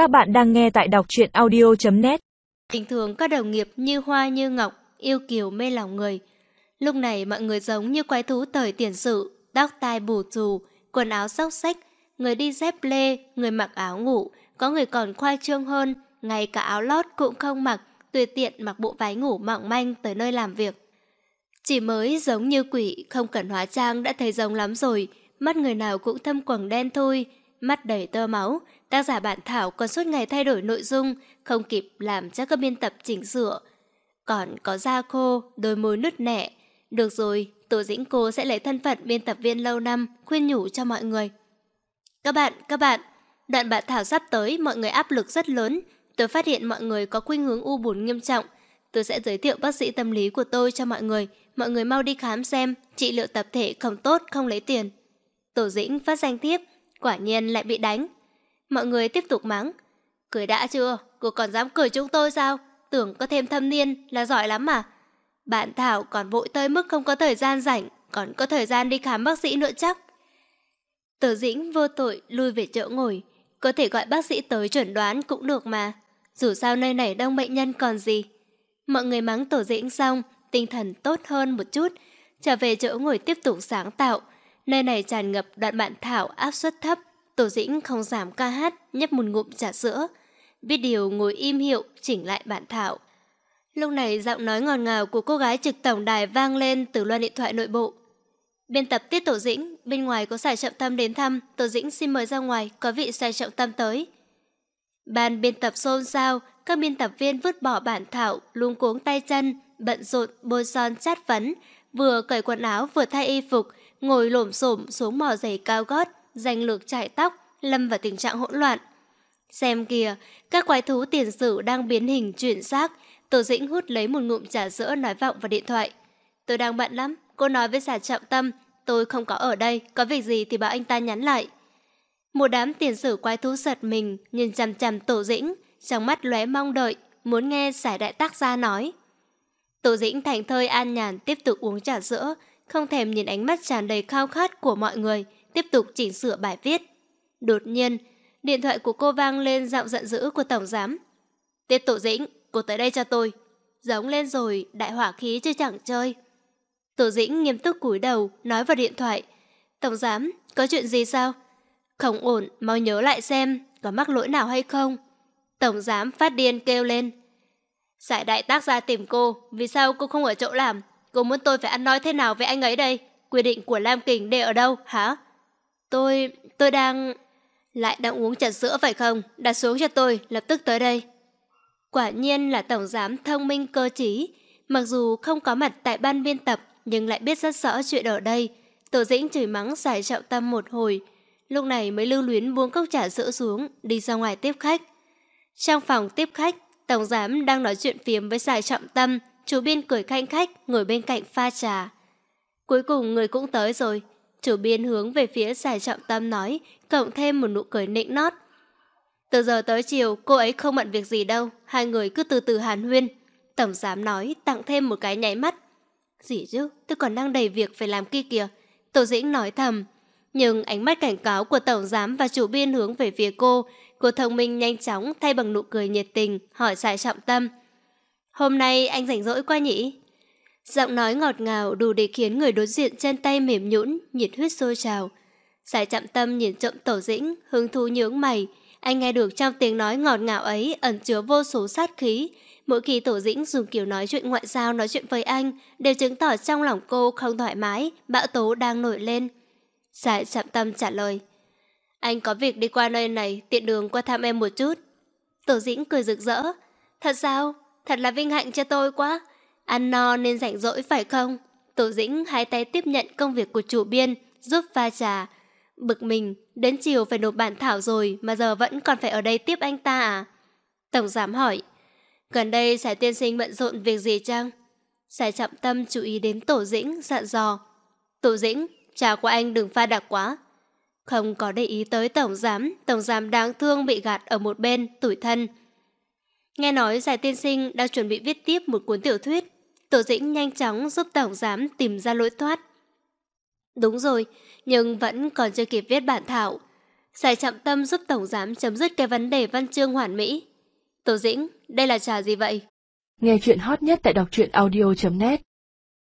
Các bạn đang nghe tại đọc truyện audio.net Bình thường các đồng nghiệp như hoa như ngọc, yêu kiều mê lòng người. Lúc này mọi người giống như quái thú thời tiền sự, tóc tai bù trù, quần áo xóc xách, người đi dép lê, người mặc áo ngủ, có người còn khoai trương hơn, ngay cả áo lót cũng không mặc, tùy tiện mặc bộ váy ngủ mỏng manh tới nơi làm việc. Chỉ mới giống như quỷ, không cần hóa trang đã thấy giống lắm rồi, mắt người nào cũng thâm quầng đen thui, mắt đầy tơ máu, tác giả bản thảo còn suốt ngày thay đổi nội dung, không kịp làm cho các biên tập chỉnh sửa. Còn có da khô, đôi môi nứt nẻ. Được rồi, Tổ Dĩnh cô sẽ lấy thân phận biên tập viên lâu năm, khuyên nhủ cho mọi người. Các bạn, các bạn, đoạn bản thảo sắp tới mọi người áp lực rất lớn. Tôi phát hiện mọi người có khuynh hướng u buồn nghiêm trọng. Tôi sẽ giới thiệu bác sĩ tâm lý của tôi cho mọi người. Mọi người mau đi khám xem, trị liệu tập thể không tốt, không lấy tiền. Tổ Dĩnh phát danh tiếp, quả nhiên lại bị đánh. Mọi người tiếp tục mắng. Cười đã chưa? Cô còn dám cười chúng tôi sao? Tưởng có thêm thâm niên là giỏi lắm mà. Bạn Thảo còn vội tới mức không có thời gian rảnh, còn có thời gian đi khám bác sĩ nữa chắc. Tử Dĩnh vô tội lui về chỗ ngồi, có thể gọi bác sĩ tới chuẩn đoán cũng được mà. Dù sao nơi này đông bệnh nhân còn gì. Mọi người mắng Tổ Dĩnh xong, tinh thần tốt hơn một chút, trở về chỗ ngồi tiếp tục sáng tạo. Nơi này tràn ngập đoạn bản Thảo áp suất thấp, Tổ Dĩnh không giảm ca hát, nhấp một ngụm trà sữa. Biết điều ngồi im hiệu, chỉnh lại bản thảo. Lúc này giọng nói ngọt ngào của cô gái trực tổng đài vang lên từ loa điện thoại nội bộ. Biên tập tiết Tổ Dĩnh, bên ngoài có Sài Trọng Tâm đến thăm, Tổ Dĩnh xin mời ra ngoài, có vị Sài Trọng Tâm tới. Ban biên tập xôn xao, các biên tập viên vứt bỏ bản thảo, luống cuống tay chân, bận rộn, bôi son chát phấn, vừa cởi quần áo vừa thay y phục, ngồi lổm xổm xuống mỏ giày cao gót, danh lược chải tóc, lâm vào tình trạng hỗn loạn. Xem kìa, các quái thú tiền sử đang biến hình chuyển xác, Tổ Dĩnh hút lấy một ngụm trà sữa nói vọng vào điện thoại. Tôi đang bận lắm, cô nói với giả trọng tâm, tôi không có ở đây, có việc gì thì bảo anh ta nhắn lại. Một đám tiền sử quái thú giật mình, nhìn chằm chằm Tổ Dĩnh, trong mắt lóe mong đợi, muốn nghe giải đại tác gia nói. Tổ Dĩnh thành thơi an nhàn tiếp tục uống trà sữa, không thèm nhìn ánh mắt tràn đầy khao khát của mọi người, tiếp tục chỉnh sửa bài viết. Đột nhiên, điện thoại của cô vang lên giọng giận dữ của tổng giám. Tiếp tổ dĩnh, cô tới đây cho tôi. Giống lên rồi, đại hỏa khí chứ chẳng chơi. Tổ dĩnh nghiêm túc cúi đầu, nói vào điện thoại. Tổng giám, có chuyện gì sao? Không ổn, mau nhớ lại xem, có mắc lỗi nào hay không? Tổng giám phát điên kêu lên. Giải đại tác ra tìm cô, vì sao cô không ở chỗ làm? Cô muốn tôi phải ăn nói thế nào với anh ấy đây? Quy định của Lam Kình để ở đâu, hả? Tôi... tôi đang... Lại đang uống trà sữa phải không? Đặt xuống cho tôi, lập tức tới đây. Quả nhiên là tổng giám thông minh cơ trí. Mặc dù không có mặt tại ban biên tập, nhưng lại biết rất rõ chuyện ở đây. Tổ dĩnh chửi mắng giải trọng tâm một hồi. Lúc này mới lưu luyến buông cốc trà sữa xuống, đi ra ngoài tiếp khách. Trong phòng tiếp khách, tổng giám đang nói chuyện phiếm với giải trọng tâm, chủ biên cười khanh khách, ngồi bên cạnh pha trà. Cuối cùng người cũng tới rồi, Chủ biên hướng về phía giải trọng tâm nói, cộng thêm một nụ cười nịnh nót. Từ giờ tới chiều, cô ấy không bận việc gì đâu, hai người cứ từ từ hàn huyên. Tổng giám nói, tặng thêm một cái nháy mắt. Gì chứ, tôi còn đang đầy việc phải làm kia kìa. Tổ dĩnh nói thầm. Nhưng ánh mắt cảnh cáo của tổng giám và chủ biên hướng về phía cô, cô thông minh nhanh chóng thay bằng nụ cười nhiệt tình, hỏi giải trọng tâm. Hôm nay anh rảnh rỗi quá nhỉ? Giọng nói ngọt ngào đủ để khiến người đối diện chân tay mềm nhũn, nhiệt huyết sôi trào. Giải chạm tâm nhìn chậm tổ dĩnh, hứng thú nhướng mày. Anh nghe được trong tiếng nói ngọt ngào ấy ẩn chứa vô số sát khí. Mỗi khi tổ dĩnh dùng kiểu nói chuyện ngoại giao nói chuyện với anh, đều chứng tỏ trong lòng cô không thoải mái, bão tố đang nổi lên. Giải chạm tâm trả lời. Anh có việc đi qua nơi này, tiện đường qua thăm em một chút. Tổ dĩnh cười rực rỡ. Thật sao? Thật là vinh hạnh cho tôi quá. Ăn no nên rảnh rỗi phải không? Tổ dĩnh hai tay tiếp nhận công việc của chủ biên, giúp pha trà. Bực mình, đến chiều phải nộp bản thảo rồi mà giờ vẫn còn phải ở đây tiếp anh ta à? Tổng giám hỏi. Gần đây Sài tiên sinh bận rộn việc gì chăng? Sài trọng tâm chú ý đến tổ dĩnh, dặn dò. Tổ dĩnh, trà của anh đừng pha đặc quá. Không có để ý tới tổng giám, tổng giám đáng thương bị gạt ở một bên, tủi thân. Nghe nói Giải tiên sinh đang chuẩn bị viết tiếp một cuốn tiểu thuyết. Tổ dĩnh nhanh chóng giúp tổng giám tìm ra lối thoát. Đúng rồi, nhưng vẫn còn chưa kịp viết bản thảo. Giải chậm tâm giúp Tổng Giám chấm dứt cái vấn đề văn chương hoàn mỹ. Tổ Dĩnh, đây là trà gì vậy? Nghe chuyện hot nhất tại đọc truyện audio.net